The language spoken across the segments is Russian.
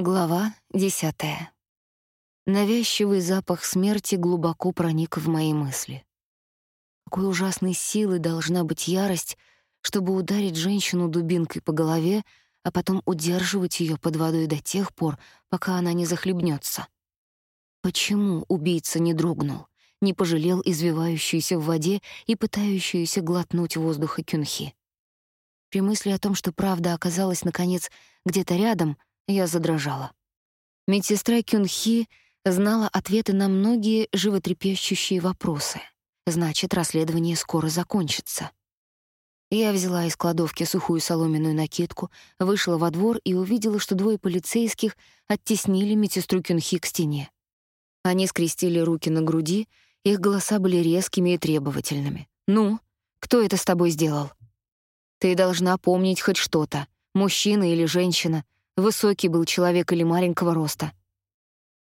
Глава десятая. Навязчивый запах смерти глубоко проник в мои мысли. Какой ужасной силы должна быть ярость, чтобы ударить женщину дубинкой по голове, а потом удерживать ее под водой до тех пор, пока она не захлебнется. Почему убийца не дрогнул, не пожалел извивающуюся в воде и пытающуюся глотнуть воздуха Кюнхи? При мысли о том, что правда оказалась наконец где-то рядом, я задрожала. Медсестра Кюнхи знала ответы на многие животрепещущие вопросы. Значит, расследование скоро закончится. Я взяла из кладовки сухую соломенную накидку, вышла во двор и увидела, что двое полицейских оттеснили медсестру Кюнхи к стене. Они скрестили руки на груди, их голоса были резкими и требовательными. «Ну, кто это с тобой сделал?» «Ты должна помнить хоть что-то, мужчина или женщина, Высокий был человек или маленького роста.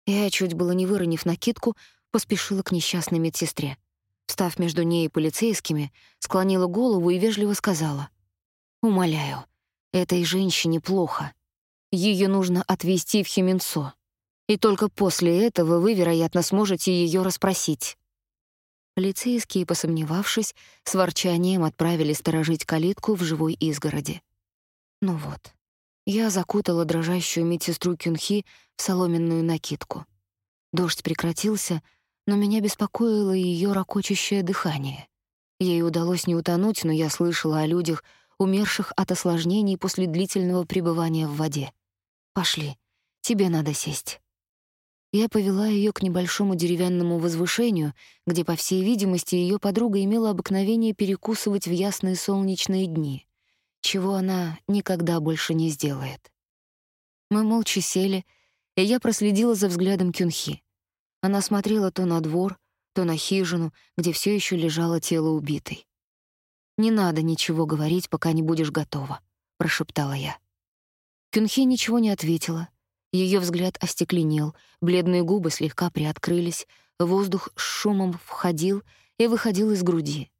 Я, чуть было не выронив накидку, поспешила к несчастной медсестре. Встав между ней и полицейскими, склонила голову и вежливо сказала. «Умоляю, этой женщине плохо. Ее нужно отвезти в Хименцо. И только после этого вы, вероятно, сможете ее расспросить». Полицейские, посомневавшись, с ворчанием отправили сторожить калитку в живой изгороди. Ну вот, я закутала дрожащую медсестру Кюнхи в соломенную накидку. Дождь прекратился, но меня беспокоило ее ракочущее дыхание. Ей удалось не утонуть, но я слышала о людях, умерших от осложнений после длительного пребывания в воде. «Пошли, тебе надо сесть». Я повела ее к небольшому деревянному возвышению, где, по всей видимости, ее подруга имела обыкновение перекусывать в ясные солнечные дни чего она никогда больше не сделает. Мы молча сели, и я проследила за взглядом Кюнхи. Она смотрела то на двор, то на хижину, где все еще лежало тело убитой. «Не надо ничего говорить, пока не будешь готова», — прошептала я. Кюнхи ничего не ответила. Ее взгляд остекленел, бледные губы слегка приоткрылись, воздух с шумом входил и выходил из груди.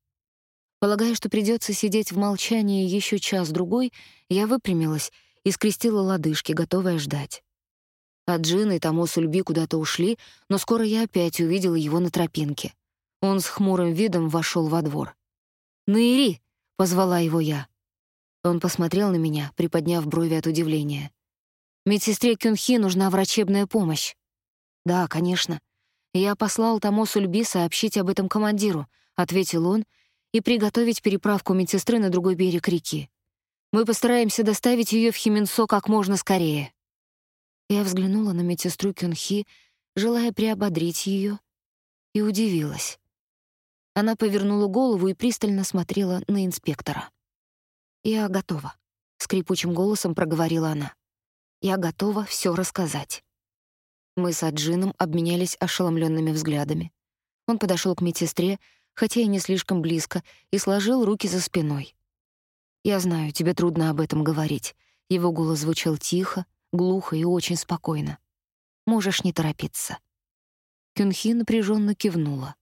Полагая, что придется сидеть в молчании еще час-другой, я выпрямилась и скрестила лодыжки, готовая ждать. А Джин и Тамо Сульби куда-то ушли, но скоро я опять увидела его на тропинке. Он с хмурым видом вошел во двор. «Наири!» — позвала его я. Он посмотрел на меня, приподняв брови от удивления. «Медсестре Кюнхи нужна врачебная помощь». «Да, конечно. Я послал Тамо Сульби сообщить об этом командиру», — ответил он, — и приготовить переправку медсестры на другой берег реки. Мы постараемся доставить ее в Хименсо как можно скорее. Я взглянула на медсестру Кюнхи, желая приободрить ее, и удивилась. Она повернула голову и пристально смотрела на инспектора. «Я готова», — скрипучим голосом проговорила она. «Я готова все рассказать». Мы с Аджином обменялись ошеломленными взглядами. Он подошел к медсестре, хотя и не слишком близко, и сложил руки за спиной. «Я знаю, тебе трудно об этом говорить». Его голос звучал тихо, глухо и очень спокойно. «Можешь не торопиться». Кюнхи напряженно кивнула.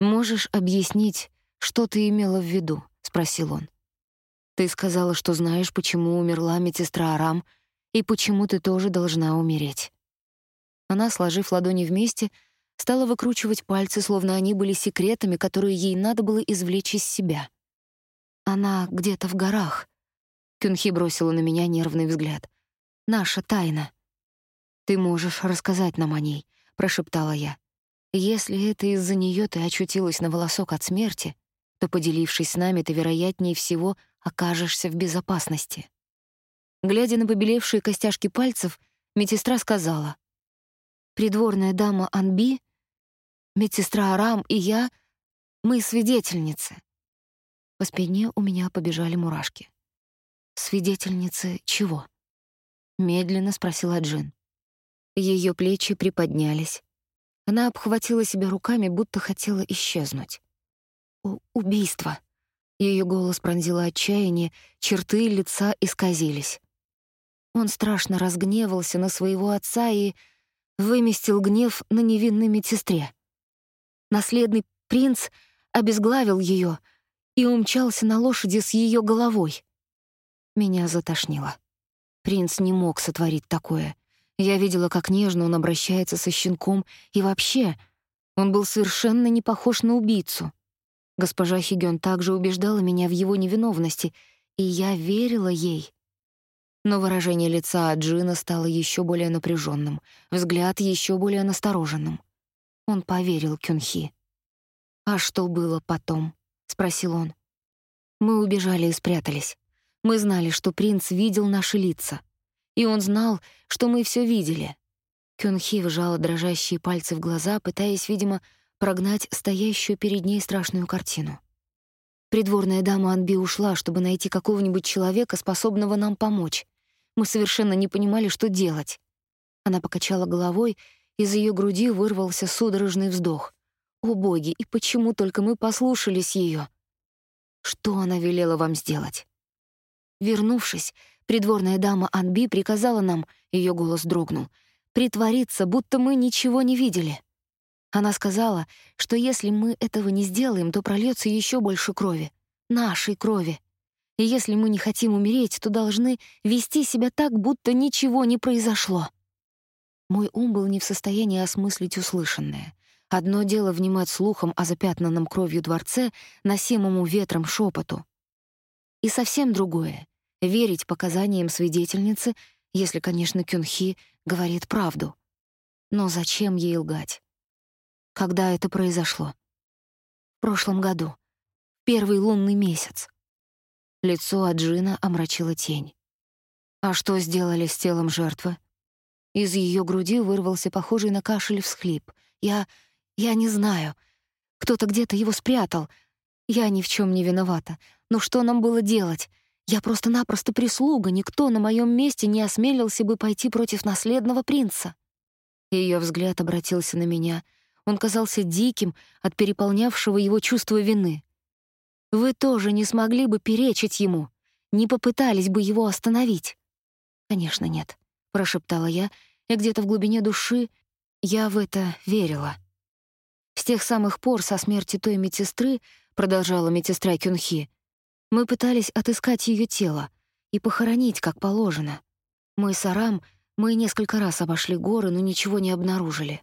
«Можешь объяснить, что ты имела в виду?» — спросил он. «Ты сказала, что знаешь, почему умерла медсестра Арам, и почему ты тоже должна умереть». Она, сложив ладони вместе, стала выкручивать пальцы, словно они были секретами, которые ей надо было извлечь из себя. «Она где-то в горах». Кюнхи бросила на меня нервный взгляд. «Наша тайна». «Ты можешь рассказать нам о ней», — прошептала я. «Если это из-за нее ты очутилась на волосок от смерти, то, поделившись с нами, ты, вероятнее всего, окажешься в безопасности». Глядя на побелевшие костяшки пальцев, медсестра сказала. «Придворная дама Анби Медсестра Арам и я, мы свидетельницы. По спине у меня побежали мурашки. Свидетельницы чего? Медленно спросила Джин. Ее плечи приподнялись. Она обхватила себя руками, будто хотела исчезнуть. У убийство. Ее голос пронзило отчаяние, черты лица исказились. Он страшно разгневался на своего отца и выместил гнев на невинной медсестре. Наследный принц обезглавил ее и умчался на лошади с ее головой. Меня затошнило. Принц не мог сотворить такое. Я видела, как нежно он обращается со щенком, и вообще, он был совершенно не похож на убийцу. Госпожа Хигён также убеждала меня в его невиновности, и я верила ей. Но выражение лица Джина стало еще более напряженным, взгляд еще более настороженным. Он поверил Кюнхи. «А что было потом?» — спросил он. «Мы убежали и спрятались. Мы знали, что принц видел наши лица. И он знал, что мы все видели». Кюнхи вжала дрожащие пальцы в глаза, пытаясь, видимо, прогнать стоящую перед ней страшную картину. Придворная дама Анби ушла, чтобы найти какого-нибудь человека, способного нам помочь. Мы совершенно не понимали, что делать. Она покачала головой, из ее груди вырвался судорожный вздох. О боги, и почему только мы послушались ее? Что она велела вам сделать? Вернувшись, придворная дама Анби приказала нам, ее голос дрогнул, притвориться, будто мы ничего не видели. Она сказала, что если мы этого не сделаем, то прольется еще больше крови, нашей крови. И если мы не хотим умереть, то должны вести себя так, будто ничего не произошло. Мой ум был не в состоянии осмыслить услышанное. Одно дело внимать слухом о запятнанном кровью дворце, носимому ветром шепоту. И совсем другое — верить показаниям свидетельницы, если, конечно, Кюнхи говорит правду. Но зачем ей лгать? Когда это произошло? В прошлом году. Первый лунный месяц. Лицо Аджина омрачила тень. А что сделали с телом жертвы? Из ее груди вырвался похожий на кашель всхлип. Я... я не знаю. Кто-то где-то его спрятал. Я ни в чем не виновата. Но что нам было делать? Я просто-напросто прислуга, никто на моем месте не осмелился бы пойти против наследного принца. Ее взгляд обратился на меня. Он казался диким от переполнявшего его чувства вины. Вы тоже не смогли бы перечить ему, не попытались бы его остановить. Конечно, нет, прошептала я, и где-то в глубине души я в это верила. С тех самых пор со смерти той медсестры, продолжала медсестра Кюнхи, мы пытались отыскать ее тело и похоронить, как положено. Мы с Арам, мы несколько раз обошли горы, но ничего не обнаружили.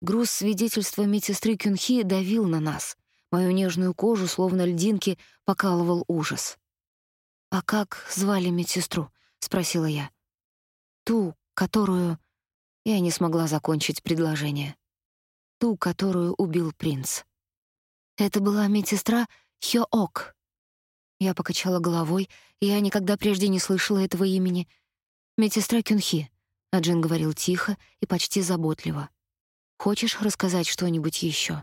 Груз свидетельства медсестры Кюнхи давил на нас. Мою нежную кожу, словно льдинки, покалывал ужас. «А как звали медсестру?» — спросила я. «Ту, которую...» Я не смогла закончить предложение. «Ту, которую убил принц». «Это была медсестра Хёок». Я покачала головой, я никогда прежде не слышала этого имени. «Медсестра Кюнхи», — Аджин говорил тихо и почти заботливо. «Хочешь рассказать что-нибудь еще?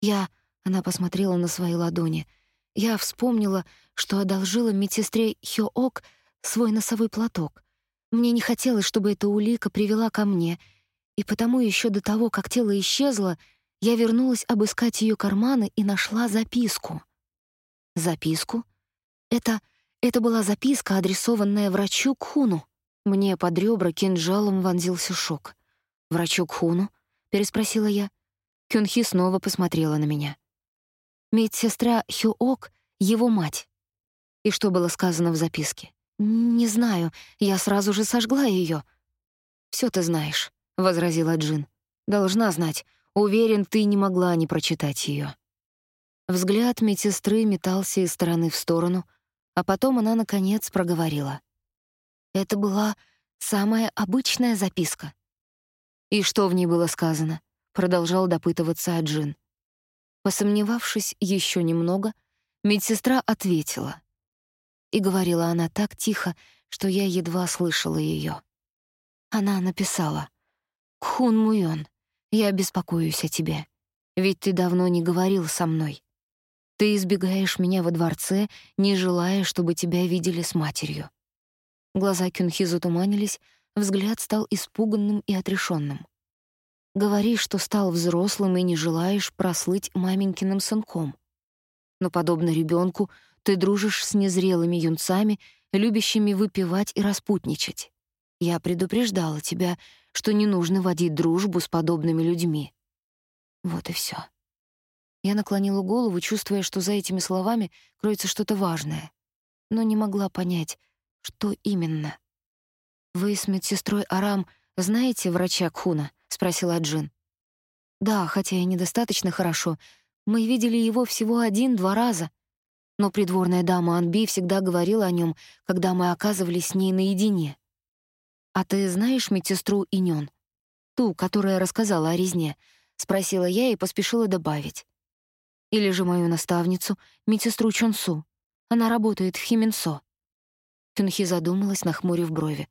Я она посмотрела на свои ладони. Я вспомнила, что одолжила медсестре Хёок свой носовой платок. Мне не хотелось, чтобы эта улика привела ко мне, и потому еще до того, как тело исчезло, я вернулась обыскать ее карманы и нашла записку. Записку? Это это была записка, адресованная врачу Кхуну. Мне под ребра кинжалом вонзился шок. «Врачу Кхуну?» — переспросила я. Кюнхи снова посмотрела на меня. Медсестра Хюок — его мать. И что было сказано в записке? «Не знаю, я сразу же сожгла ее. Все ты знаешь», — возразила Джин. «Должна знать. Уверен, ты не могла не прочитать ее. Взгляд медсестры метался из стороны в сторону, а потом она, наконец, проговорила. Это была самая обычная записка. «И что в ней было сказано?» — продолжал допытываться Аджин. Посомневавшись еще немного, медсестра ответила. И говорила она так тихо, что я едва слышала ее. Она написала: "Хун Муйон, я беспокоюсь о тебе, ведь ты давно не говорил со мной. Ты избегаешь меня во дворце, не желая, чтобы тебя видели с матерью". Глаза Кюнхи затуманились, взгляд стал испуганным и отрешенным. Говоришь, что стал взрослым и не желаешь прослыть маменькиным сынком. Но, подобно ребенку, ты дружишь с незрелыми юнцами, любящими выпивать и распутничать. Я предупреждала тебя, что не нужно водить дружбу с подобными людьми. Вот и все. Я наклонила голову, чувствуя, что за этими словами кроется что-то важное, но не могла понять, что именно. «Вы с медсестрой Арам знаете врача Кхуна?» — спросила Джин. «Да, хотя и недостаточно хорошо. Мы видели его всего один-два раза. Но придворная дама Анби всегда говорила о нем, когда мы оказывались с ней наедине. «А ты знаешь медсестру Инён? Ту, которая рассказала о резне?» — спросила я и поспешила добавить. «Или же мою наставницу, медсестру Чонсу. Она работает в Хименсо». Кюнхи задумалась, нахмурив брови.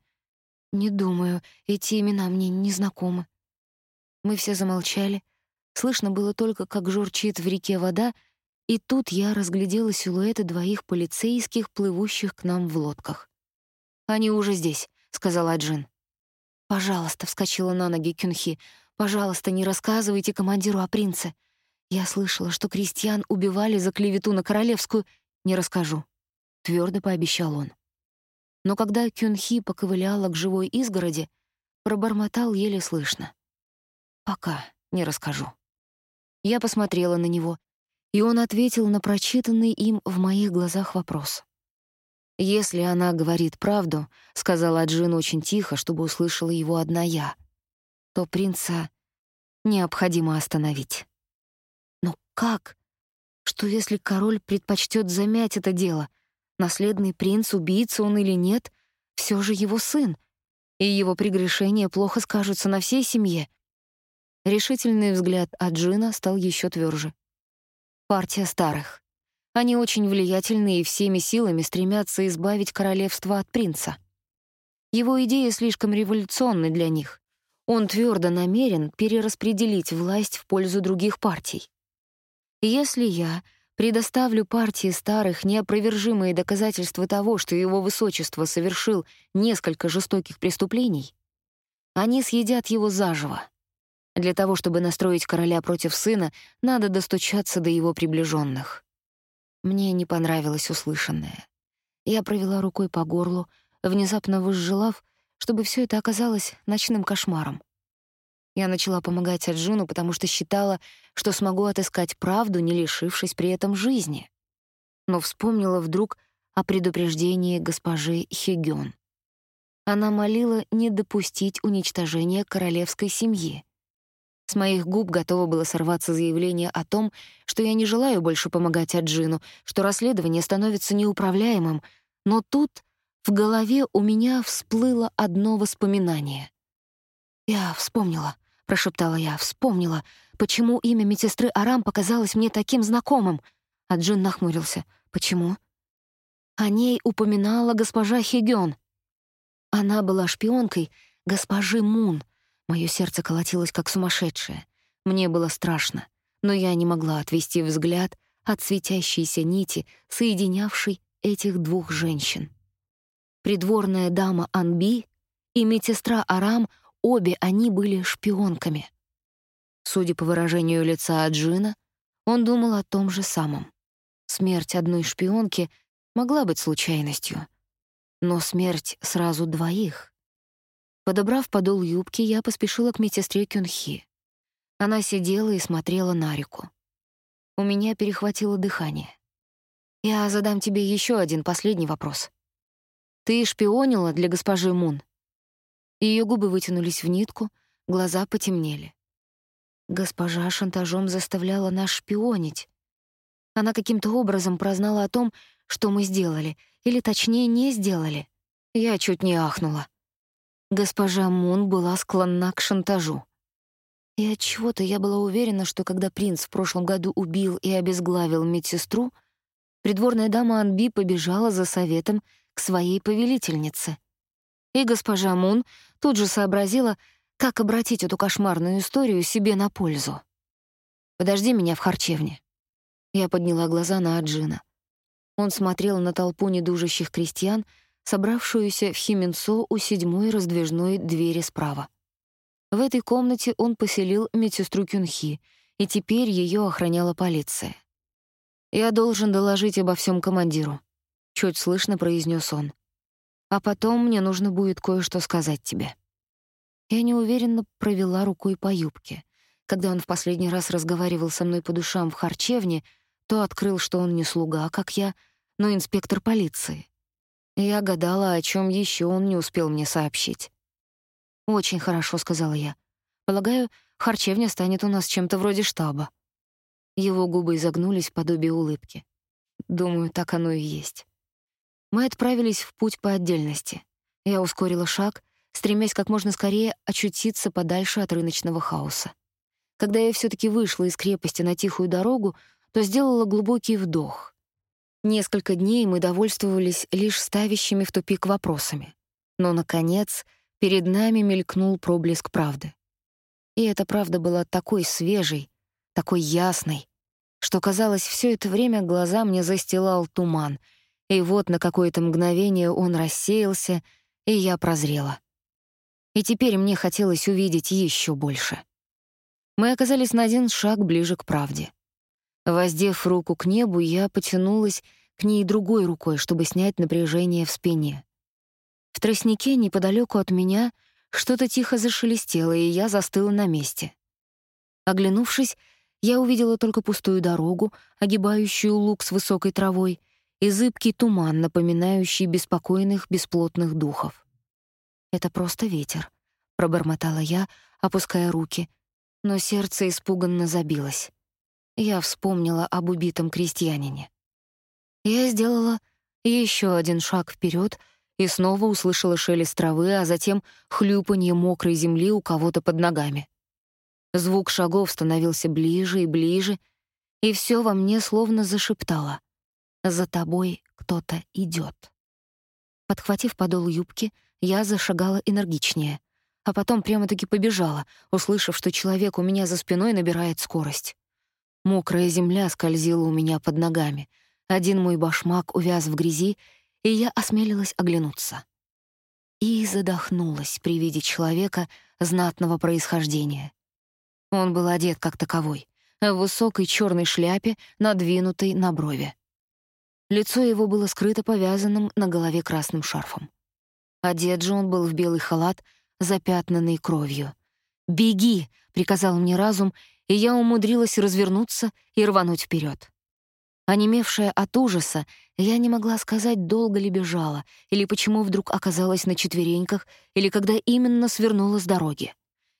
«Не думаю, эти имена мне не знакомы». Мы все замолчали. Слышно было только, как журчит в реке вода, и тут я разглядела силуэты двоих полицейских, плывущих к нам в лодках. «Они уже здесь», — сказала Джин. «Пожалуйста», — вскочила на ноги Кюнхи, «пожалуйста, не рассказывайте командиру о принце. Я слышала, что крестьян убивали за клевету на королевскую. Не расскажу», — твердо пообещал он. Но когда Кюнхи поковыляла к живой изгороди, пробормотал еле слышно. «Пока не расскажу». Я посмотрела на него, и он ответил на прочитанный им в моих глазах вопрос. «Если она говорит правду», — сказала Джин очень тихо, чтобы услышала его одна я, «то принца необходимо остановить». «Но как? Что если король предпочтет замять это дело? Наследный принц, убийца он или нет, все же его сын, и его прегрешения плохо скажутся на всей семье». Решительный взгляд Аджина стал еще тверже. Партия старых. Они очень влиятельны и всеми силами стремятся избавить королевство от принца. Его идеи слишком революционны для них. Он твердо намерен перераспределить власть в пользу других партий. Если я предоставлю партии старых неопровержимые доказательства того, что его высочество совершил несколько жестоких преступлений, они съедят его заживо. Для того, чтобы настроить короля против сына, надо достучаться до его приближенных. Мне не понравилось услышанное. Я провела рукой по горлу, внезапно возжелав, чтобы все это оказалось ночным кошмаром. Я начала помогать Аджуну, потому что считала, что смогу отыскать правду, не лишившись при этом жизни. Но вспомнила вдруг о предупреждении госпожи Хигён. Она молила не допустить уничтожения королевской семьи. С моих губ готово было сорваться заявление о том, что я не желаю больше помогать Аджину, что расследование становится неуправляемым, но тут в голове у меня всплыло одно воспоминание. «Я вспомнила», — прошептала я, — «вспомнила, почему имя медсестры Арам показалось мне таким знакомым». Аджин нахмурился. «Почему?» О ней упоминала госпожа Хигён. Она была шпионкой госпожи Мун — Моё сердце колотилось как сумасшедшее. Мне было страшно, но я не могла отвести взгляд от светящейся нити, соединявшей этих двух женщин. Придворная дама Анби и медсестра Арам, обе они были шпионками. Судя по выражению лица Аджина, он думал о том же самом. Смерть одной шпионки могла быть случайностью, но смерть сразу двоих Подобрав подол юбки, я поспешила к медсестре Кюнхи. Она сидела и смотрела на реку. У меня перехватило дыхание. «Я задам тебе еще один последний вопрос. Ты шпионила для госпожи Мун?» Ее губы вытянулись в нитку, глаза потемнели. Госпожа шантажом заставляла нас шпионить. Она каким-то образом прознала о том, что мы сделали, или точнее не сделали. Я чуть не ахнула. Госпожа Мун была склонна к шантажу. И от чего-то я была уверена, что когда принц в прошлом году убил и обезглавил медсестру, придворная дама Анби побежала за советом к своей повелительнице. И госпожа Мун тут же сообразила, как обратить эту кошмарную историю себе на пользу. «Подожди меня в харчевне». Я подняла глаза на Аджина. Он смотрел на толпу недужащих крестьян, собравшуюся в Хименсо у седьмой раздвижной двери справа. В этой комнате он поселил медсестру Кюнхи, и теперь ее охраняла полиция. «Я должен доложить обо всем командиру», — чуть слышно произнес он. «А потом мне нужно будет кое-что сказать тебе». Я неуверенно провела рукой по юбке. Когда он в последний раз разговаривал со мной по душам в харчевне, то открыл, что он не слуга, как я, но инспектор полиции. Я гадала, о чем еще он не успел мне сообщить. «Очень хорошо», — сказала я. «Полагаю, харчевня станет у нас чем-то вроде штаба». Его губы изогнулись в подобие улыбки. Думаю, так оно и есть. Мы отправились в путь по отдельности. Я ускорила шаг, стремясь как можно скорее очутиться подальше от рыночного хаоса. Когда я все таки вышла из крепости на тихую дорогу, то сделала глубокий вдох. Несколько дней мы довольствовались лишь ставящими в тупик вопросами. Но, наконец, перед нами мелькнул проблеск правды. И эта правда была такой свежей, такой ясной, что, казалось, все это время глаза мне застилал туман, и вот на какое-то мгновение он рассеялся, и я прозрела. И теперь мне хотелось увидеть еще больше. Мы оказались на один шаг ближе к правде. Воздев руку к небу, я потянулась к ней другой рукой, чтобы снять напряжение в спине. В тростнике неподалеку от меня что-то тихо зашелестело, и я застыла на месте. Оглянувшись, я увидела только пустую дорогу, огибающую луг с высокой травой, и зыбкий туман, напоминающий беспокойных бесплотных духов. «Это просто ветер», — пробормотала я, опуская руки, но сердце испуганно забилось. Я вспомнила об убитом крестьянине. Я сделала еще один шаг вперед и снова услышала шелест травы, а затем хлюпанье мокрой земли у кого-то под ногами. Звук шагов становился ближе и ближе, и все во мне словно зашептало: "За тобой кто-то идет. Подхватив подол юбки, я зашагала энергичнее, а потом прямо-таки побежала, услышав, что человек у меня за спиной набирает скорость. Мокрая земля скользила у меня под ногами. Один мой башмак увяз в грязи, и я осмелилась оглянуться. И задохнулась при виде человека знатного происхождения. Он был одет как таковой, в высокой черной шляпе, надвинутой на брови. Лицо его было скрыто повязанным на голове красным шарфом. Одет же он был в белый халат, запятнанный кровью. «Беги!» — приказал мне разум, и я умудрилась развернуться и рвануть вперед. Онемевшая от ужаса, я не могла сказать, долго ли бежала, или почему вдруг оказалась на четвереньках, или когда именно свернула с дороги.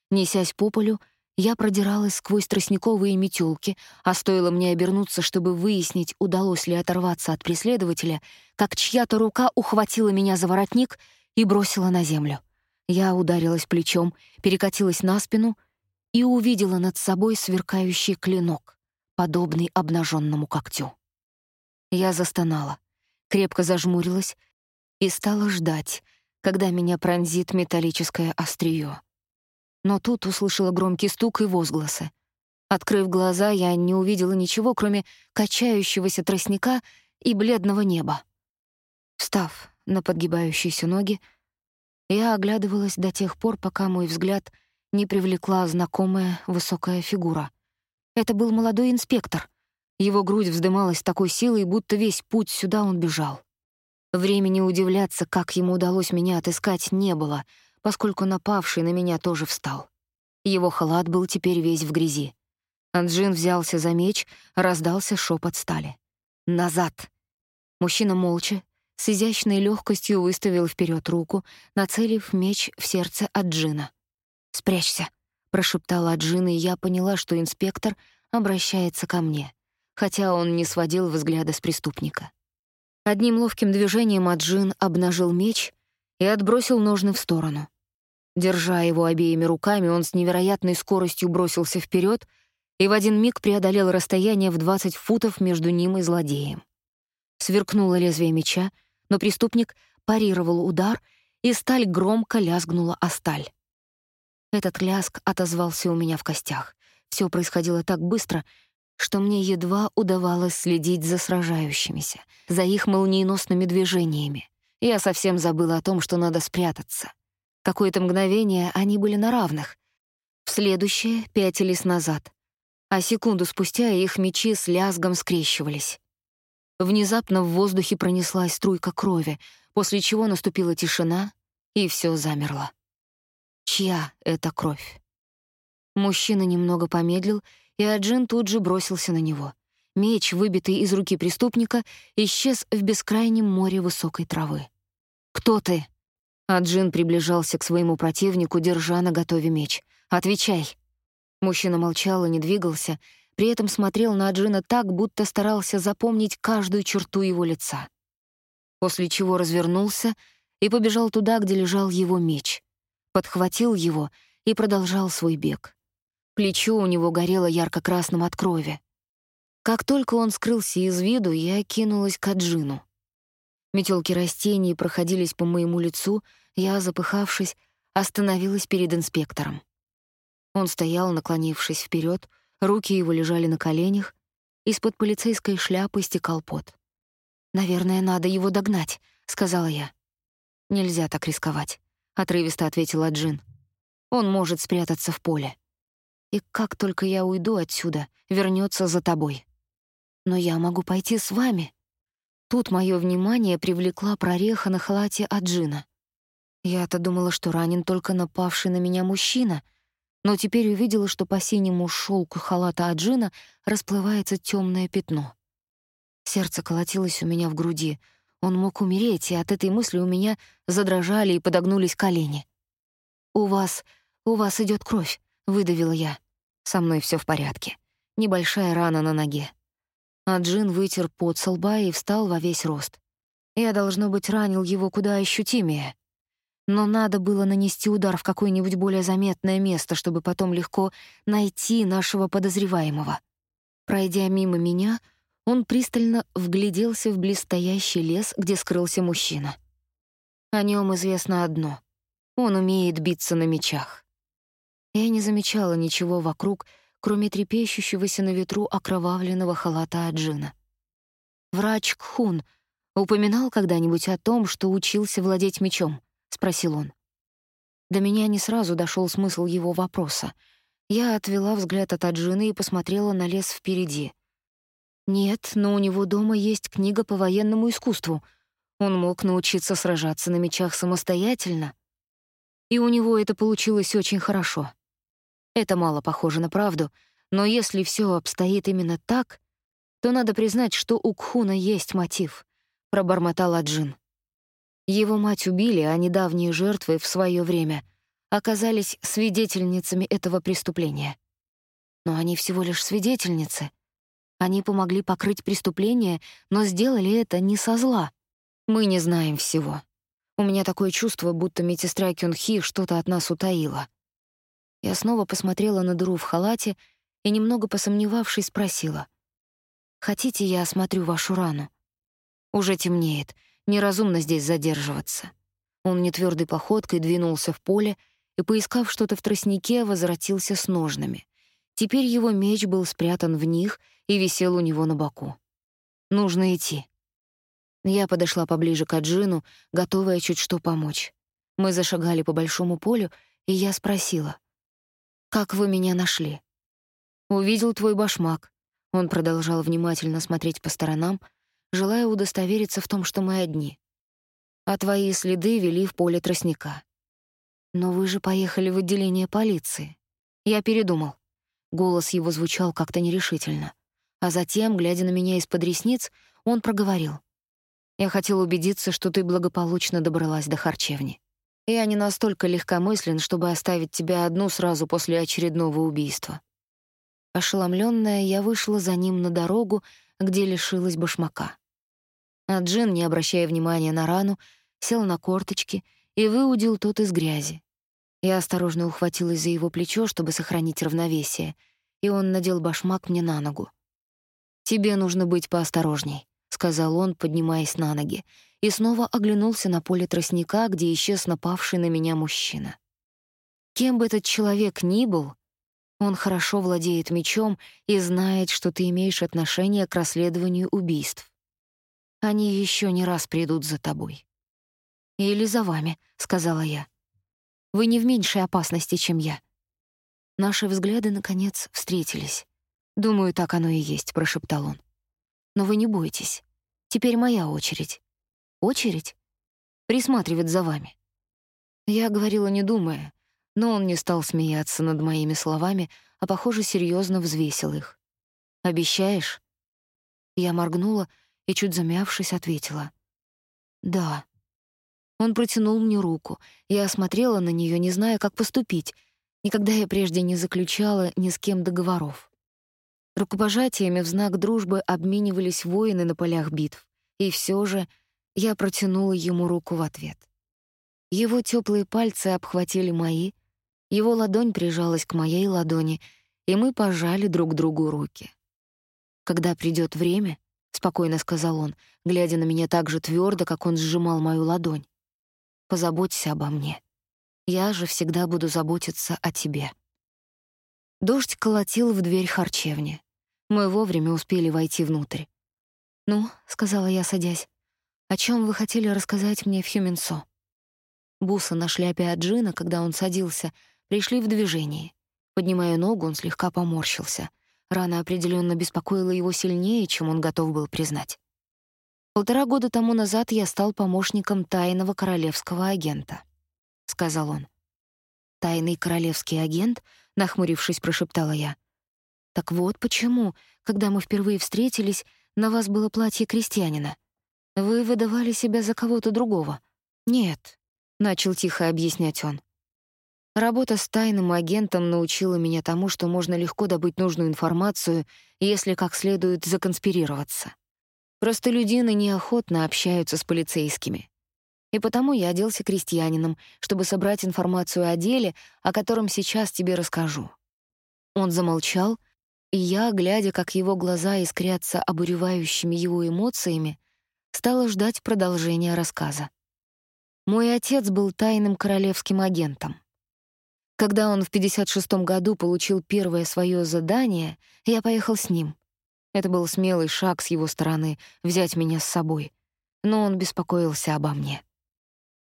Несясь по полю, я продиралась сквозь тростниковые метелки, а стоило мне обернуться, чтобы выяснить, удалось ли оторваться от преследователя, как чья-то рука ухватила меня за воротник и бросила на землю. Я ударилась плечом, перекатилась на спину и увидела над собой сверкающий клинок, подобный обнаженному когтю. Я застонала, крепко зажмурилась и стала ждать, когда меня пронзит металлическое острие. Но тут услышала громкий стук и возгласы. Открыв глаза, я не увидела ничего, кроме качающегося тростника и бледного неба. Встав на подгибающиеся ноги, я оглядывалась до тех пор, пока мой взгляд не привлекла знакомая высокая фигура. Это был молодой инспектор. Его грудь вздымалась такой силой, будто весь путь сюда он бежал. Времени удивляться, как ему удалось меня отыскать, не было, поскольку напавший на меня тоже встал. Его халат был теперь весь в грязи. Анджин взялся за меч, раздался шепот стали. «Назад!» Мужчина молча, с изящной легкостью выставил вперед руку, нацелив меч в сердце Аджина. «Спрячься», — прошептала Аджин, и я поняла, что инспектор обращается ко мне, хотя он не сводил взгляда с преступника. Одним ловким движением Аджин обнажил меч и отбросил ножны в сторону. Держа его обеими руками, он с невероятной скоростью бросился вперед и в один миг преодолел расстояние в 20 футов между ним и злодеем. Сверкнуло лезвие меча, но преступник парировал удар, и сталь громко лязгнула о сталь. Этот лязг отозвался у меня в костях. Все происходило так быстро, что мне едва удавалось следить за сражающимися, за их молниеносными движениями. Я совсем забыла о том, что надо спрятаться. Какое-то мгновение они были на равных. В следующее пятились назад, а секунду спустя их мечи с лязгом скрещивались. Внезапно в воздухе пронеслась струйка крови, после чего наступила тишина, и все замерло. Чья это кровь? Мужчина немного помедлил, и Аджин тут же бросился на него. Меч, выбитый из руки преступника, исчез в бескрайнем море высокой травы. «Кто ты?» А Джин приближался к своему противнику, держа на готове меч. «Отвечай!» Мужчина молчал и не двигался, при этом смотрел на Джина так, будто старался запомнить каждую черту его лица. После чего развернулся и побежал туда, где лежал его меч. Подхватил его и продолжал свой бег. Плечо у него горело ярко-красным от крови. Как только он скрылся из виду, я кинулась к Аджину. Метелки растений проходились по моему лицу, я, запыхавшись, остановилась перед инспектором. Он стоял, наклонившись вперед, руки его лежали на коленях, из-под полицейской шляпы стекал пот. «Наверное, надо его догнать», — сказала я. «Нельзя так рисковать», — отрывисто ответила Джин. «Он может спрятаться в поле. И как только я уйду отсюда, вернется за тобой». Но я могу пойти с вами. Тут мое внимание привлекла прореха на халате Аджина. Я-то думала, что ранен только напавший на меня мужчина, но теперь увидела, что по синему шелку халата Аджина расплывается темное пятно. Сердце колотилось у меня в груди. Он мог умереть, и от этой мысли у меня задрожали и подогнулись колени. «У вас... у вас идет кровь», — выдавила я. «Со мной все в порядке. Небольшая рана на ноге. А Джин вытер пот со лба и встал во весь рост. Я, должно быть, ранил его куда ощутимее. Но надо было нанести удар в какое-нибудь более заметное место, чтобы потом легко найти нашего подозреваемого. Пройдя мимо меня, он пристально вгляделся в близстоящий лес, где скрылся мужчина. О нем известно одно — он умеет биться на мечах. Я не замечала ничего вокруг, кроме трепещущегося на ветру окровавленного халата Аджина. «Врач Кхун упоминал когда-нибудь о том, что учился владеть мечом?» — спросил он. До меня не сразу дошел смысл его вопроса. Я отвела взгляд от Аджина и посмотрела на лес впереди. Нет, но у него дома есть книга по военному искусству. Он мог научиться сражаться на мечах самостоятельно. И у него это получилось очень хорошо. Это мало похоже на правду, но если все обстоит именно так, то надо признать, что у Кхуна есть мотив, пробормотал Аджин. Его мать убили, а недавние жертвы в свое время оказались свидетельницами этого преступления. Но они всего лишь свидетельницы. Они помогли покрыть преступление, но сделали это не со зла. Мы не знаем всего. У меня такое чувство, будто медсестра Кюнхи что-то от нас утаила. Я снова посмотрела на дыру в халате и, немного посомневавшись, спросила. «Хотите, я осмотрю вашу рану?» «Уже темнеет. Неразумно здесь задерживаться». Он нетвёрдой походкой двинулся в поле и, поискав что-то в тростнике, возвратился с ножнами. Теперь его меч был спрятан в них и висел у него на боку. «Нужно идти». Я подошла поближе к Аджину, готовая чуть что помочь. Мы зашагали по большому полю, и я спросила. Как вы меня нашли? Увидел твой башмак. Он продолжал внимательно смотреть по сторонам, желая удостовериться в том, что мы одни. А твои следы вели в поле тростника. Но вы же поехали в отделение полиции. Я передумал. Голос его звучал как-то нерешительно. А затем, глядя на меня из-под ресниц, он проговорил: "Я хотел убедиться, что ты благополучно добралась до харчевни". Я не настолько легкомыслен, чтобы оставить тебя одну сразу после очередного убийства. Ошеломленная, я вышла за ним на дорогу, где лишилась башмака. А Джин, не обращая внимания на рану, сел на корточки и выудил тот из грязи. Я осторожно ухватилась за его плечо, чтобы сохранить равновесие, и он надел башмак мне на ногу. «Тебе нужно быть поосторожней», — сказал он, поднимаясь на ноги и снова оглянулся на поле тростника, где исчез напавший на меня мужчина. Кем бы этот человек ни был, он хорошо владеет мечом и знает, что ты имеешь отношение к расследованию убийств. Они еще не раз придут за тобой. «Или за вами», — сказала я. «Вы не в меньшей опасности, чем я». Наши взгляды, наконец, встретились. «Думаю, так оно и есть», — прошептал он. «Но вы не бойтесь. Теперь моя очередь очередь присматривать за вами. Я говорила, не думая, но он не стал смеяться над моими словами, а, похоже, серьезно взвесил их. «Обещаешь?» Я моргнула и, чуть замявшись, ответила. «Да». Он протянул мне руку. Я осмотрела на нее, не зная, как поступить. Никогда я прежде не заключала ни с кем договоров. Рукопожатиями в знак дружбы обменивались воины на полях битв. И все же я протянула ему руку в ответ. Его теплые пальцы обхватили мои, его ладонь прижалась к моей ладони, и мы пожали друг другу руки. «Когда придет время», — спокойно сказал он, глядя на меня так же твердо, как он сжимал мою ладонь, — «позаботься обо мне. Я же всегда буду заботиться о тебе». Дождь колотил в дверь харчевни. Мы вовремя успели войти внутрь. «Ну», — сказала я, садясь, — «о чем вы хотели рассказать мне в Хюминсо?» Бусы на шляпе от Джина, когда он садился, пришли в движение. Поднимая ногу, он слегка поморщился. Рана определенно беспокоила его сильнее, чем он готов был признать. «Полтора года тому назад я стал помощником тайного королевского агента», — сказал он. «Тайный королевский агент?» — нахмурившись, прошептала я. «Так вот почему, когда мы впервые встретились, на вас было платье крестьянина. Вы выдавали себя за кого-то другого. Нет, начал тихо объяснять он. Работа с тайным агентом научила меня тому, что можно легко добыть нужную информацию, если как следует законспирироваться. Простолюдины неохотно общаются с полицейскими. И потому я оделся крестьянином, чтобы собрать информацию о деле, о котором сейчас тебе расскажу. Он замолчал, и я, глядя, как его глаза искрятся обуревающими его эмоциями, стала ждать продолжения рассказа. Мой отец был тайным королевским агентом. Когда он в 56 году получил первое свое задание, я поехал с ним. Это был смелый шаг с его стороны взять меня с собой, но он беспокоился обо мне.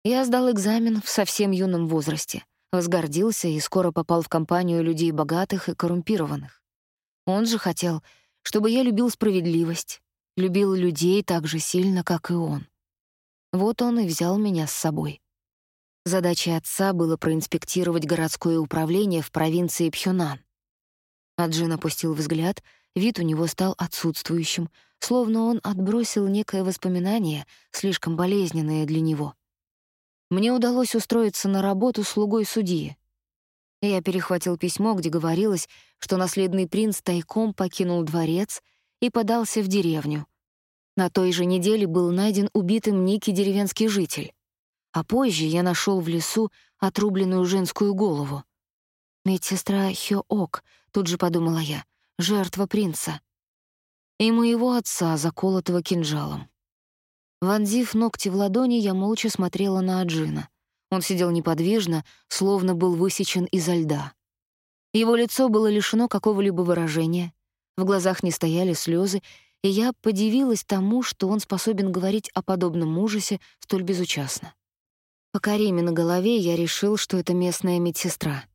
Я сдал экзамен в совсем юном возрасте, возгордился и скоро попал в компанию людей богатых и коррумпированных. Он же хотел, чтобы я любил справедливость, любил людей так же сильно, как и он. Вот он и взял меня с собой. Задачей отца было проинспектировать городское управление в провинции Пхёнан. Аджин опустил взгляд, вид у него стал отсутствующим, словно он отбросил некое воспоминание, слишком болезненное для него. Мне удалось устроиться на работу слугой судьи. Я перехватил письмо, где говорилось, что наследный принц тайком покинул дворец и подался в деревню. На той же неделе был найден убитым некий деревенский житель. А позже я нашел в лесу отрубленную женскую голову. Медсестра Хёок, тут же подумала я, жертва принца. И моего отца, заколотого кинжалом. Вонзив ногти в ладони, я молча смотрела на Аджина — он сидел неподвижно, словно был высечен изо льда. Его лицо было лишено какого-либо выражения, в глазах не стояли слезы, и я подивилась тому, что он способен говорить о подобном ужасе столь безучастно. По кареме на голове я решил, что это местная медсестра.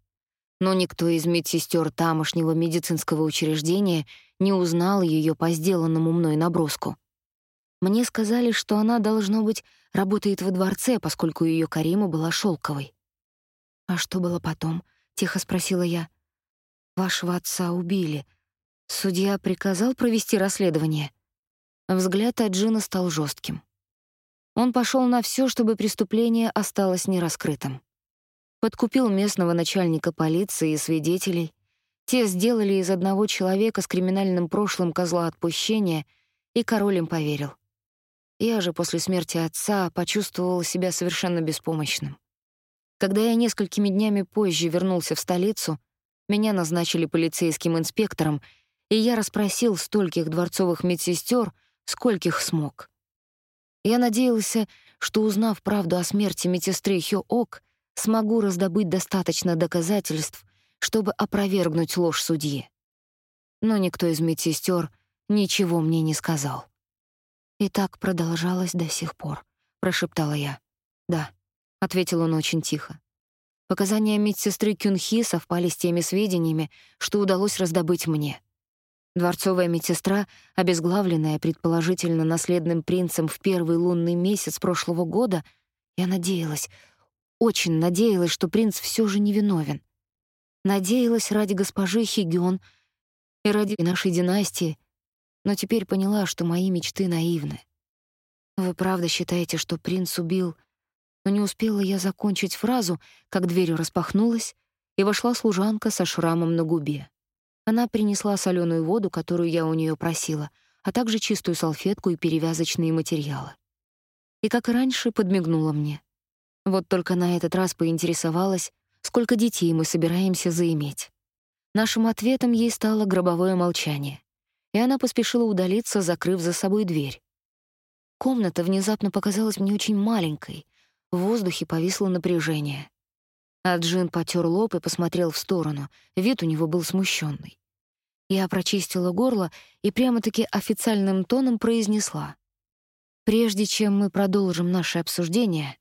Но никто из медсестер тамошнего медицинского учреждения не узнал ее по сделанному мной наброску. Мне сказали, что она, должно быть, работает во дворце, поскольку ее Карима была шелковой. «А что было потом?» — тихо спросила я. «Вашего отца убили. Судья приказал провести расследование?» Взгляд Аджина стал жестким. Он пошел на все, чтобы преступление осталось нераскрытым. Подкупил местного начальника полиции и свидетелей. Те сделали из одного человека с криминальным прошлым козла отпущения, и король им поверил. Я же после смерти отца почувствовал себя совершенно беспомощным. Когда я несколькими днями позже вернулся в столицу, меня назначили полицейским инспектором, и я расспросил стольких дворцовых медсестер, скольких смог. Я надеялся, что, узнав правду о смерти медсестры Хё-Ок, смогу раздобыть достаточно доказательств, чтобы опровергнуть ложь судьи. Но никто из медсестер ничего мне не сказал. И так продолжалось до сих пор, прошептала я. Да, ответил он очень тихо. Показания медсестры Кюнхи совпали с теми сведениями, что удалось раздобыть мне. Дворцовая медсестра, обезглавленная предположительно наследным принцем в первый лунный месяц прошлого года, я надеялась, очень надеялась, что принц все же невиновен. Надеялась ради госпожи Хигён и ради нашей династии, но теперь поняла, что мои мечты наивны. Вы правда считаете, что принц убил Но не успела я закончить фразу, как дверь распахнулась, и вошла служанка со шрамом на губе. Она принесла соленую воду, которую я у нее просила, а также чистую салфетку и перевязочные материалы. И, как и раньше, подмигнула мне. Вот только на этот раз поинтересовалась, сколько детей мы собираемся заиметь. Нашим ответом ей стало гробовое молчание, и она поспешила удалиться, закрыв за собой дверь. Комната внезапно показалась мне очень маленькой, в воздухе повисло напряжение. А Джин потер лоб и посмотрел в сторону, вид у него был смущенный. Я прочистила горло и прямо-таки официальным тоном произнесла. «Прежде чем мы продолжим наше обсуждение,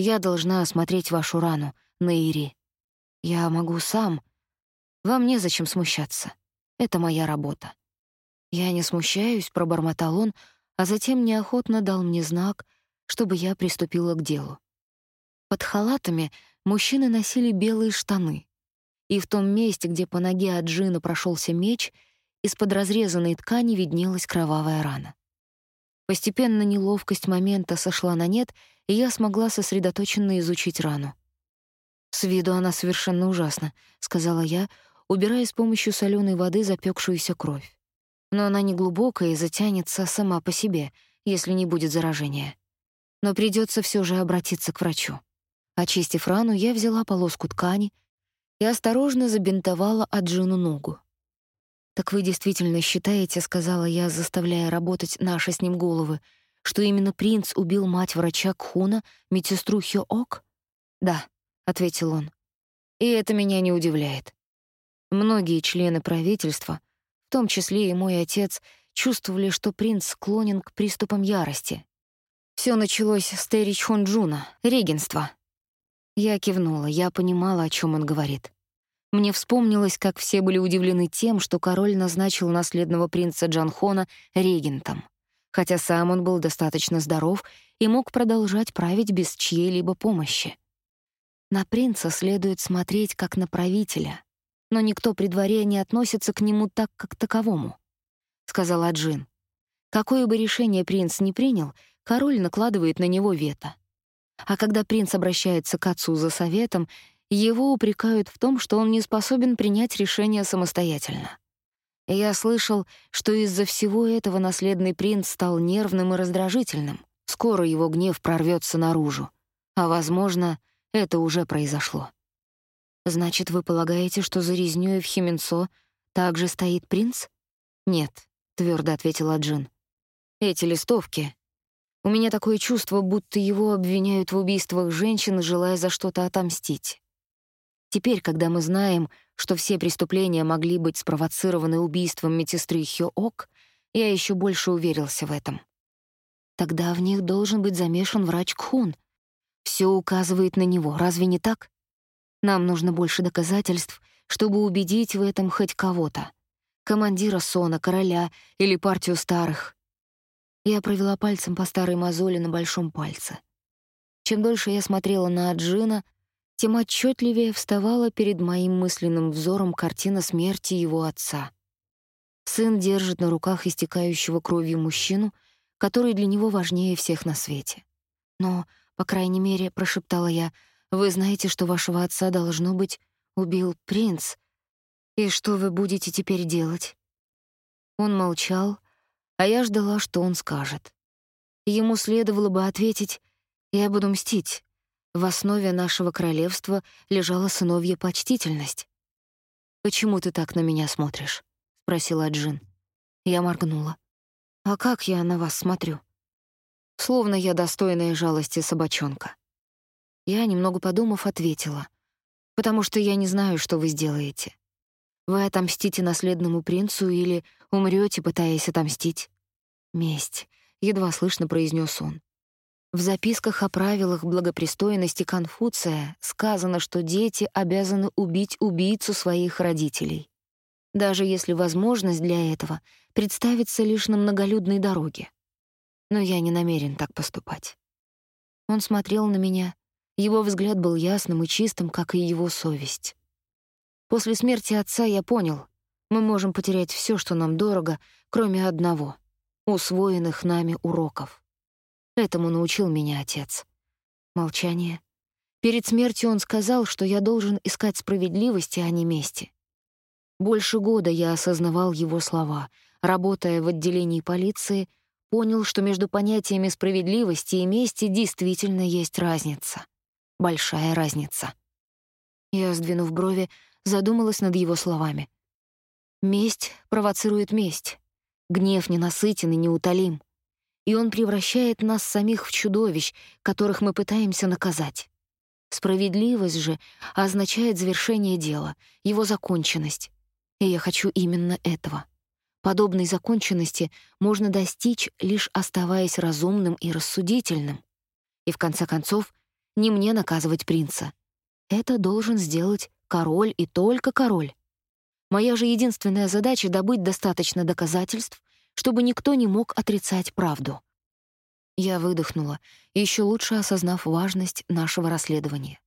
я должна осмотреть вашу рану, Наири. Я могу сам. Вам незачем смущаться. Это моя работа». «Я не смущаюсь», — пробормотал он, а затем неохотно дал мне знак, чтобы я приступила к делу. Под халатами мужчины носили белые штаны, и в том месте, где по ноге от Джина прошелся меч, из-под разрезанной ткани виднелась кровавая рана. Постепенно неловкость момента сошла на нет, и я смогла сосредоточенно изучить рану. «С виду она совершенно ужасна», — сказала я, убирая с помощью соленой воды запекшуюся кровь. «Но она не глубокая и затянется сама по себе, если не будет заражения. Но придется все же обратиться к врачу». Очистив рану, я взяла полоску ткани и осторожно забинтовала Аджину ногу. «Так вы действительно считаете, — сказала я, заставляя работать наши с ним головы, — что именно принц убил мать врача Кхуна, медсестру Хё-Ок?» «Да», — ответил он. «И это меня не удивляет. Многие члены правительства, в том числе и мой отец, чувствовали, что принц склонен к приступам ярости. Все началось с Терри Чхонджуна, регенства. Я кивнула, я понимала, о чем он говорит. Мне вспомнилось, как все были удивлены тем, что король назначил наследного принца Джанхона регентом, хотя сам он был достаточно здоров и мог продолжать править без чьей-либо помощи. На принца следует смотреть как на правителя, но никто при дворе не относится к нему так, как к таковому, — сказала Джин. Какое бы решение принц ни принял, король накладывает на него вето. А когда принц обращается к отцу за советом, его упрекают в том, что он не способен принять решение самостоятельно. Я слышал, что из-за всего этого наследный принц стал нервным и раздражительным. Скоро его гнев прорвется наружу. А, возможно, это уже произошло. Значит, вы полагаете, что за резнёй в Хименцо также стоит принц? Нет, твердо ответила Джин. Эти листовки у меня такое чувство, будто его обвиняют в убийствах женщин, желая за что-то отомстить. Теперь, когда мы знаем, что все преступления могли быть спровоцированы убийством медсестры Хё-Ок, я еще больше уверился в этом. Тогда в них должен быть замешан врач Кхун. Все указывает на него, разве не так? Нам нужно больше доказательств, чтобы убедить в этом хоть кого-то. Командира Сона, короля или партию старых. Я провела пальцем по старой мозоли на большом пальце. Чем дольше я смотрела на Аджина, тем отчетливее вставала перед моим мысленным взором картина смерти его отца. Сын держит на руках истекающего кровью мужчину, который для него важнее всех на свете. Но, по крайней мере, прошептала я, вы знаете, что вашего отца должно быть убил принц. И что вы будете теперь делать? Он молчал, а я ждала, что он скажет. Ему следовало бы ответить «Я буду мстить». В основе нашего королевства лежала сыновья почтительность. «Почему ты так на меня смотришь?» — спросила Джин. Я моргнула. «А как я на вас смотрю?» Словно я достойная жалости собачонка. Я, немного подумав, ответила. «Потому что я не знаю, что вы сделаете. Вы отомстите наследному принцу или умрете, пытаясь отомстить. Месть, едва слышно произнес он. В записках о правилах благопристойности Конфуция сказано, что дети обязаны убить убийцу своих родителей, даже если возможность для этого представится лишь на многолюдной дороге. Но я не намерен так поступать. Он смотрел на меня, его взгляд был ясным и чистым, как и его совесть. После смерти отца я понял, мы можем потерять все, что нам дорого, кроме одного — усвоенных нами уроков. Этому научил меня отец. Молчание. Перед смертью он сказал, что я должен искать справедливости, а не мести. Больше года я осознавал его слова. Работая в отделении полиции, понял, что между понятиями справедливости и мести действительно есть разница. Большая разница. Я, сдвинув брови, задумалась над его словами. Месть провоцирует месть. Гнев ненасытен и неутолим. И он превращает нас самих в чудовищ, которых мы пытаемся наказать. Справедливость же означает завершение дела, его законченность. И я хочу именно этого. Подобной законченности можно достичь, лишь оставаясь разумным и рассудительным. И в конце концов, не мне наказывать принца. Это должен сделать король и только король. Моя же единственная задача — добыть достаточно доказательств, чтобы никто не мог отрицать правду. Я выдохнула, еще лучше осознав важность нашего расследования.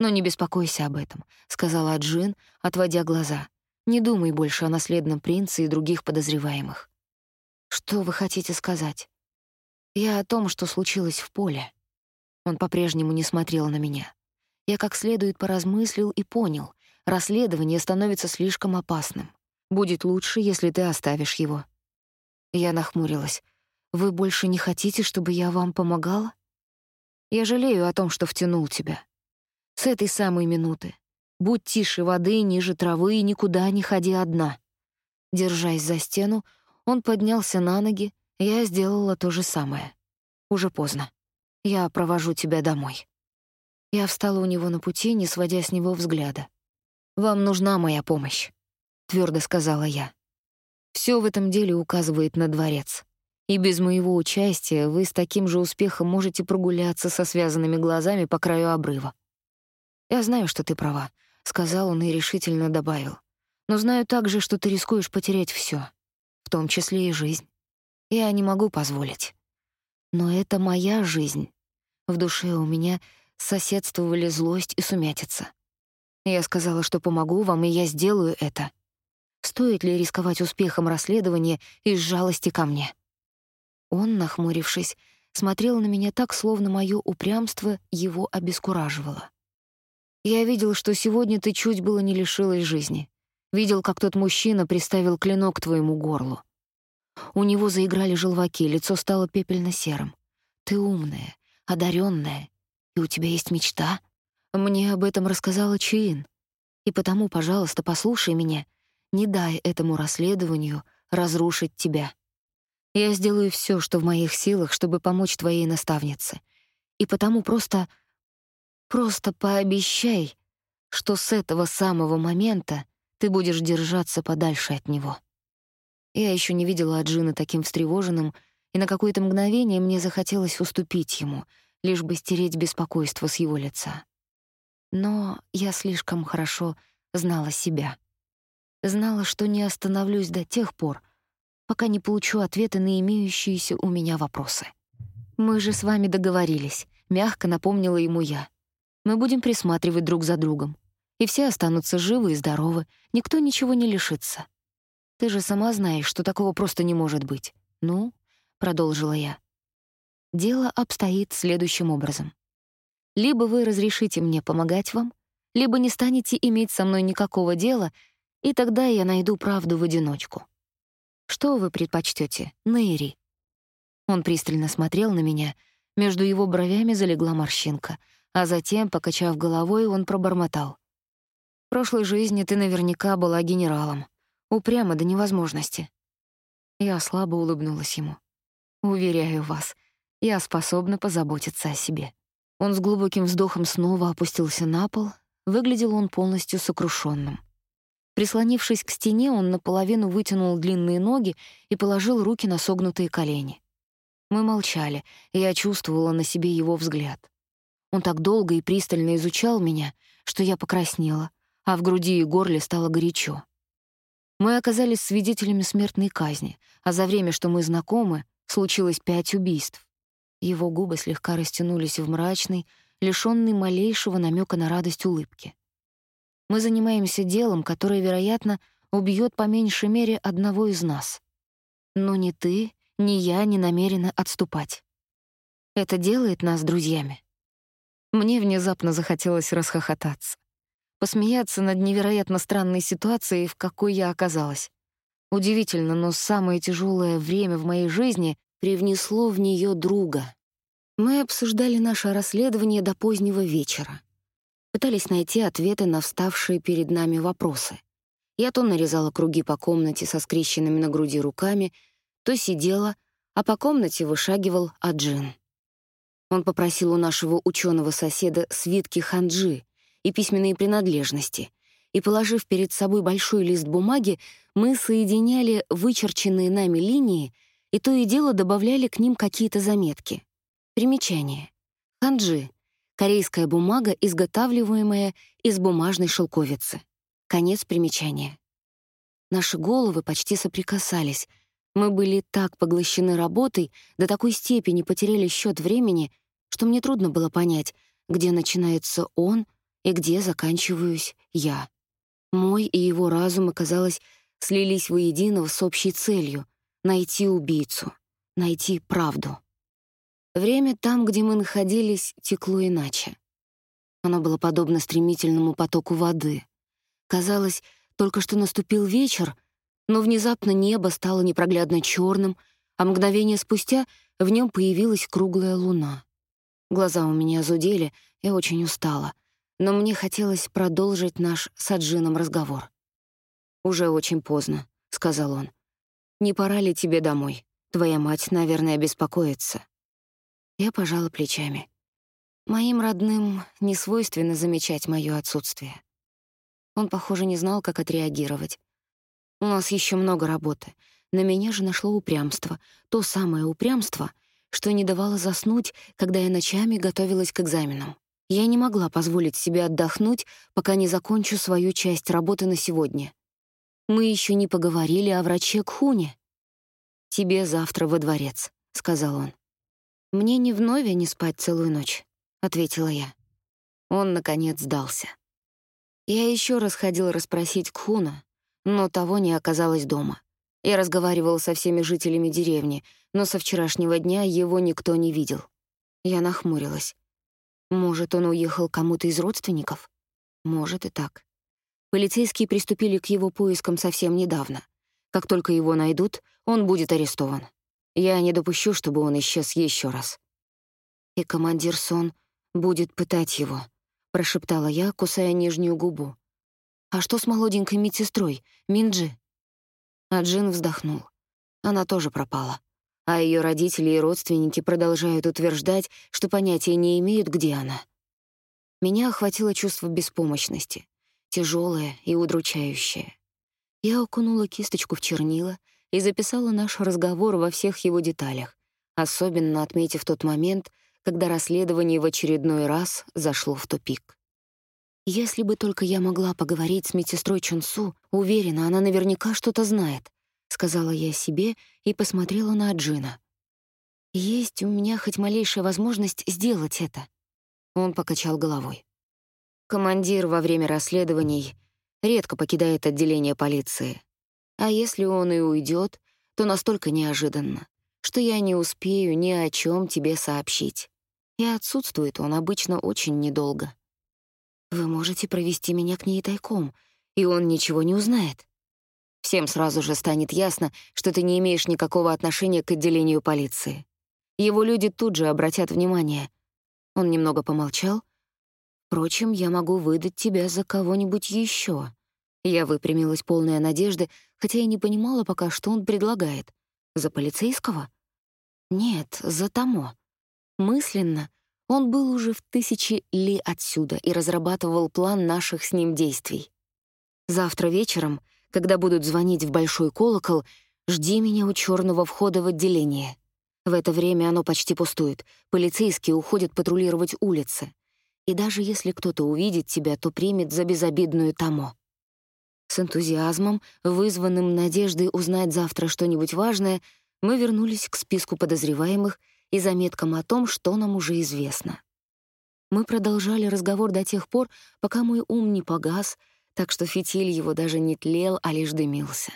«Но не беспокойся об этом», — сказала Джин, отводя глаза. Не думай больше о наследном принце и других подозреваемых. Что вы хотите сказать? Я о том, что случилось в поле. Он по-прежнему не смотрел на меня. Я как следует поразмыслил и понял, расследование становится слишком опасным. Будет лучше, если ты оставишь его. Я нахмурилась. Вы больше не хотите, чтобы я вам помогала? Я жалею о том, что втянул тебя. С этой самой минуты Будь тише воды, ниже травы и никуда не ходи одна. Держась за стену, он поднялся на ноги, я сделала то же самое. Уже поздно. Я провожу тебя домой. Я встала у него на пути, не сводя с него взгляда. «Вам нужна моя помощь», — твердо сказала я. Все в этом деле указывает на дворец. И без моего участия вы с таким же успехом можете прогуляться со связанными глазами по краю обрыва. Я знаю, что ты права сказал он и решительно добавил. Но знаю также, что ты рискуешь потерять все, в том числе и жизнь. Я не могу позволить. Но это моя жизнь. В душе у меня соседствовали злость и сумятица. Я сказала, что помогу вам, и я сделаю это. Стоит ли рисковать успехом расследования из жалости ко мне? Он, нахмурившись, смотрел на меня так, словно моё упрямство его обескураживало. Я видел, что сегодня ты чуть было не лишилась жизни. Видел, как тот мужчина приставил клинок к твоему горлу. У него заиграли желваки, лицо стало пепельно-серым. Ты умная, одаренная, и у тебя есть мечта. Мне об этом рассказала Чиин. И потому, пожалуйста, послушай меня. Не дай этому расследованию разрушить тебя. Я сделаю все, что в моих силах, чтобы помочь твоей наставнице. И потому просто Просто пообещай, что с этого самого момента ты будешь держаться подальше от него. Я еще не видела Аджина таким встревоженным, и на какое-то мгновение мне захотелось уступить ему, лишь бы стереть беспокойство с его лица. Но я слишком хорошо знала себя. Знала, что не остановлюсь до тех пор, пока не получу ответы на имеющиеся у меня вопросы. «Мы же с вами договорились», — мягко напомнила ему я. Мы будем присматривать друг за другом. И все останутся живы и здоровы, никто ничего не лишится. Ты же сама знаешь, что такого просто не может быть. Ну, продолжила я. Дело обстоит следующим образом. Либо вы разрешите мне помогать вам, либо не станете иметь со мной никакого дела, и тогда я найду правду в одиночку. Что вы предпочтете, Нейри? Он пристально смотрел на меня, между его бровями залегла морщинка — а затем, покачав головой, он пробормотал. «В прошлой жизни ты наверняка была генералом. Упрямо до невозможности». Я слабо улыбнулась ему. «Уверяю вас, я способна позаботиться о себе». Он с глубоким вздохом снова опустился на пол. Выглядел он полностью сокрушенным. Прислонившись к стене, он наполовину вытянул длинные ноги и положил руки на согнутые колени. Мы молчали, и я чувствовала на себе его взгляд. Он так долго и пристально изучал меня, что я покраснела, а в груди и горле стало горячо. Мы оказались свидетелями смертной казни, а за время, что мы знакомы, случилось пять убийств. Его губы слегка растянулись в мрачной, лишённой малейшего намека на радость улыбке. Мы занимаемся делом, которое, вероятно, убьет по меньшей мере одного из нас. Но ни ты, ни я не намерены отступать. Это делает нас друзьями. Мне внезапно захотелось расхохотаться. Посмеяться над невероятно странной ситуацией, в какой я оказалась. Удивительно, но самое тяжелое время в моей жизни привнесло в нее друга. Мы обсуждали наше расследование до позднего вечера. Пытались найти ответы на вставшие перед нами вопросы. Я то нарезала круги по комнате со скрещенными на груди руками, то сидела, а по комнате вышагивал Аджин. Он попросил у нашего ученого соседа свитки ханджи и письменные принадлежности, и, положив перед собой большой лист бумаги, мы соединяли вычерченные нами линии и то и дело добавляли к ним какие-то заметки. Примечание. Ханджи — корейская бумага, изготавливаемая из бумажной шелковицы. Конец примечания. Наши головы почти соприкасались. Мы были так поглощены работой, до такой степени потеряли счет времени, что мне трудно было понять, где начинается он и где заканчиваюсь я. Мой и его разум, оказалось, слились воедино с общей целью — найти убийцу, найти правду. Время там, где мы находились, текло иначе. Оно было подобно стремительному потоку воды. Казалось, только что наступил вечер, но внезапно небо стало непроглядно черным, а мгновение спустя в нем появилась круглая луна. Глаза у меня зудели, я очень устала — но мне хотелось продолжить наш с Аджином разговор. «Уже очень поздно», — сказал он. «Не пора ли тебе домой? Твоя мать, наверное, беспокоится». Я пожала плечами. Моим родным не свойственно замечать моё отсутствие. Он, похоже, не знал, как отреагировать. У нас ещё много работы. На меня же нашло упрямство. То самое упрямство, что не давало заснуть, когда я ночами готовилась к экзаменам. Я не могла позволить себе отдохнуть, пока не закончу свою часть работы на сегодня. Мы еще не поговорили о враче Кхуне. «Тебе завтра во дворец», — сказал он. «Мне не вновь не спать целую ночь», — ответила я. Он, наконец, сдался. Я еще раз ходил расспросить Кхуна, но того не оказалось дома. Я разговаривал со всеми жителями деревни, но со вчерашнего дня его никто не видел. Я нахмурилась. Может, он уехал кому-то из родственников? Может и так. Полицейские приступили к его поискам совсем недавно. Как только его найдут, он будет арестован. Я не допущу, чтобы он исчез еще раз. И командир Сон будет пытать его, прошептала я, кусая нижнюю губу. А что с молоденькой медсестрой, Минджи? А Джин вздохнул. Она тоже пропала а ее родители и родственники продолжают утверждать, что понятия не имеют, где она. Меня охватило чувство беспомощности, тяжелое и удручающее. Я окунула кисточку в чернила и записала наш разговор во всех его деталях, особенно отметив тот момент, когда расследование в очередной раз зашло в тупик. Если бы только я могла поговорить с медсестрой Чунсу, уверена, она наверняка что-то знает. — сказала я себе и посмотрела на Джина. «Есть у меня хоть малейшая возможность сделать это?» Он покачал головой. Командир во время расследований редко покидает отделение полиции. А если он и уйдет, то настолько неожиданно, что я не успею ни о чем тебе сообщить. И отсутствует он обычно очень недолго. Вы можете провести меня к ней тайком, и он ничего не узнает. Всем сразу же станет ясно, что ты не имеешь никакого отношения к отделению полиции. Его люди тут же обратят внимание. Он немного помолчал. Впрочем, я могу выдать тебя за кого-нибудь еще. Я выпрямилась полная надежды, хотя и не понимала пока, что он предлагает. За полицейского? Нет, за Тамо. Мысленно он был уже в тысячи ли отсюда и разрабатывал план наших с ним действий. Завтра вечером — когда будут звонить в большой колокол, жди меня у черного входа в отделение. В это время оно почти пустует. Полицейские уходят патрулировать улицы. И даже если кто-то увидит тебя, то примет за безобидную тамо. С энтузиазмом, вызванным надеждой узнать завтра что-нибудь важное, мы вернулись к списку подозреваемых и заметкам о том, что нам уже известно. Мы продолжали разговор до тех пор, пока мой ум не погас, так что фитиль его даже не тлел, а лишь дымился.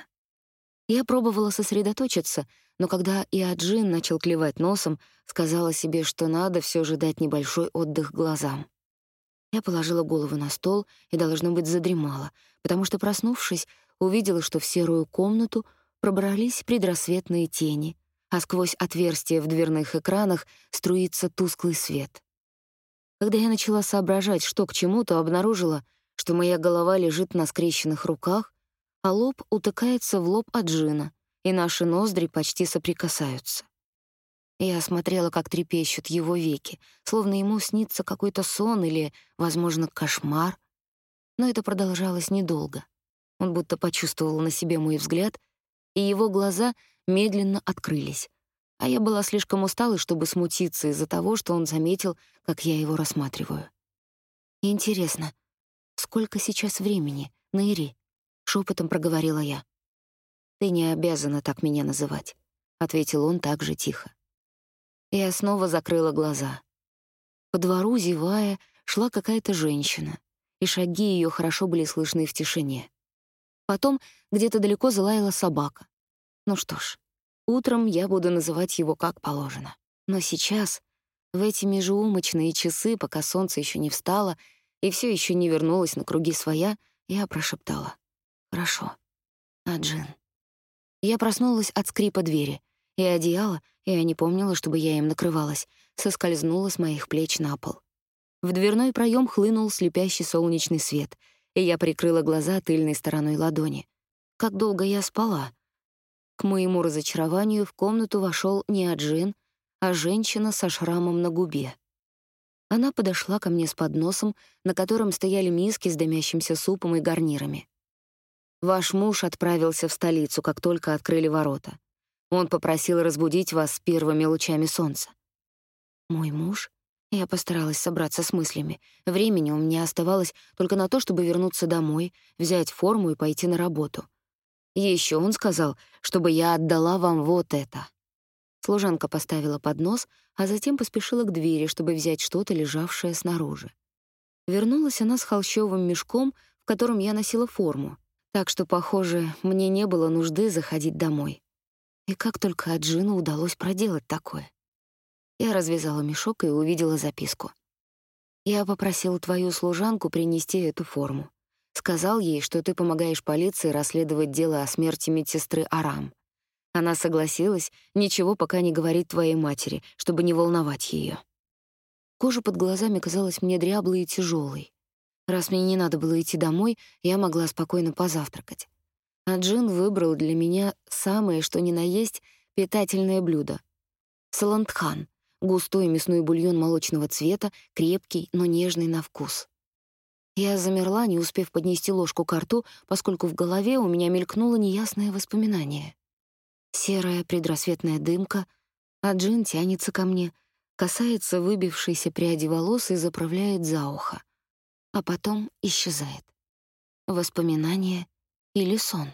Я пробовала сосредоточиться, но когда и Аджин начал клевать носом, сказала себе, что надо все же дать небольшой отдых глазам. Я положила голову на стол и, должно быть, задремала, потому что, проснувшись, увидела, что в серую комнату пробрались предрассветные тени, а сквозь отверстия в дверных экранах струится тусклый свет. Когда я начала соображать, что к чему, то обнаружила, что моя голова лежит на скрещенных руках, а лоб утыкается в лоб Аджина, и наши ноздри почти соприкасаются. Я смотрела, как трепещут его веки, словно ему снится какой-то сон или, возможно, кошмар. Но это продолжалось недолго. Он будто почувствовал на себе мой взгляд, и его глаза медленно открылись. А я была слишком устала, чтобы смутиться из-за того, что он заметил, как я его рассматриваю. Интересно, сколько сейчас времени, Наири? шепотом проговорила я. Ты не обязана так меня называть, ответил он также тихо. Я снова закрыла глаза. По двору, зевая, шла какая-то женщина, и шаги ее хорошо были слышны в тишине. Потом где-то далеко залаяла собака. Ну что ж, утром я буду называть его как положено. Но сейчас, в эти межеумочные часы, пока солнце еще не встало и все еще не вернулось на круги своя, я прошептала. «Хорошо. Аджин». Я проснулась от скрипа двери, и одеяло, я не помнила, чтобы я им накрывалась, соскользнуло с моих плеч на пол. В дверной проем хлынул слепящий солнечный свет — и я прикрыла глаза тыльной стороной ладони. Как долго я спала? К моему разочарованию в комнату вошел не Аджин, а женщина со шрамом на губе. Она подошла ко мне с подносом, на котором стояли миски с дымящимся супом и гарнирами. «Ваш муж отправился в столицу, как только открыли ворота. Он попросил разбудить вас первыми лучами солнца». «Мой муж?» Я постаралась собраться с мыслями. Времени у меня оставалось только на то, чтобы вернуться домой, взять форму и пойти на работу. Еще он сказал, чтобы я отдала вам вот это. Служанка поставила поднос, а затем поспешила к двери, чтобы взять что-то, лежавшее снаружи. Вернулась она с холщовым мешком, в котором я носила форму, так что, похоже, мне не было нужды заходить домой. И как только Аджину удалось проделать такое. Я развязала мешок и увидела записку. «Я попросил твою служанку принести эту форму. Сказал ей, что ты помогаешь полиции расследовать дело о смерти медсестры Арам. Она согласилась, ничего пока не говорит твоей матери, чтобы не волновать ее. Кожа под глазами казалась мне дряблой и тяжелой. Раз мне не надо было идти домой, я могла спокойно позавтракать. А Джин выбрал для меня самое, что ни на есть, питательное блюдо — салантхан, Густой мясной бульон молочного цвета, крепкий, но нежный на вкус. Я замерла, не успев поднести ложку к рту, поскольку в голове у меня мелькнуло неясное воспоминание. Серая предрассветная дымка, а джин тянется ко мне, касается выбившейся пряди волос и заправляет за ухо, а потом исчезает. Воспоминание или сон?